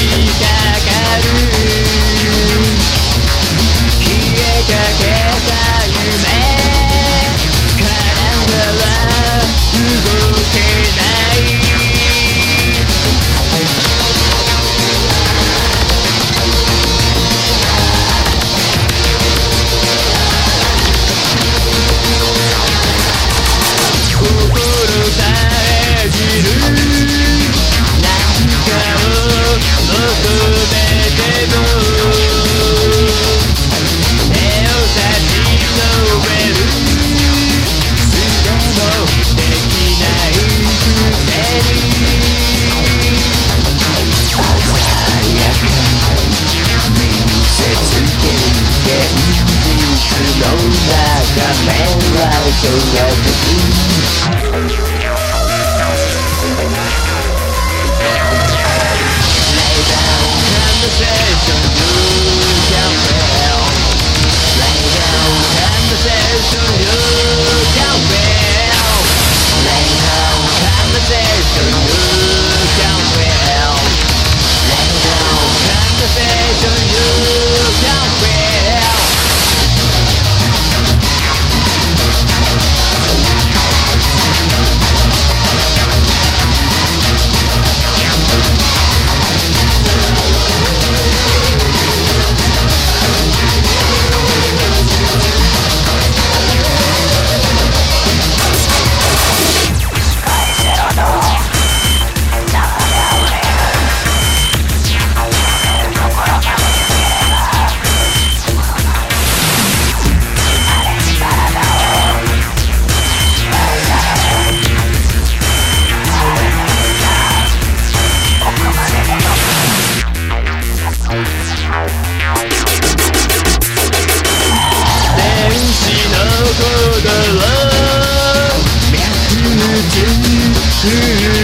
Yeah. so sad to see. you.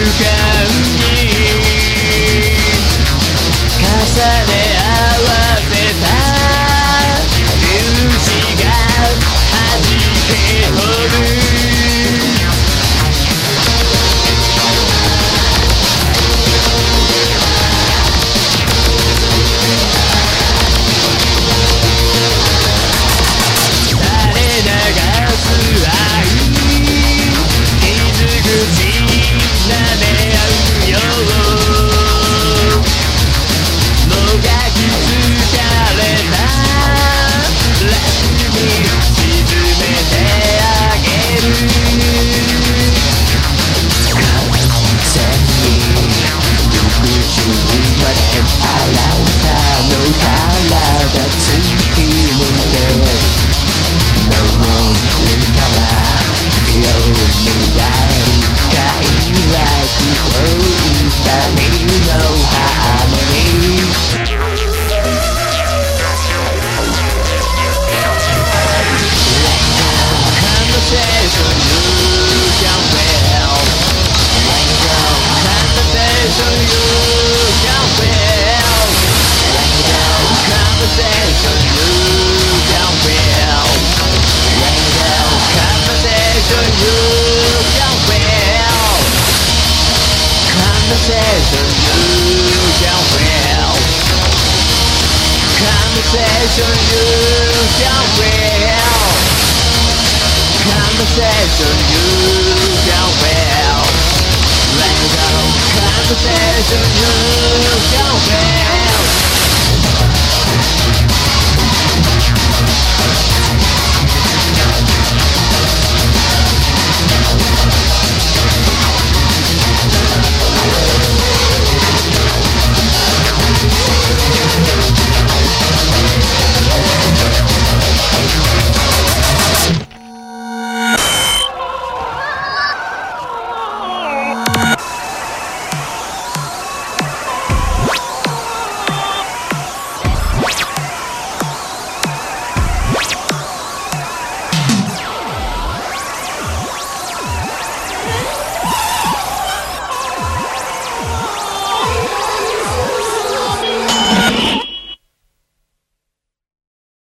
Conversation you can feel Conversation you can feel Let go. Conversation you can feel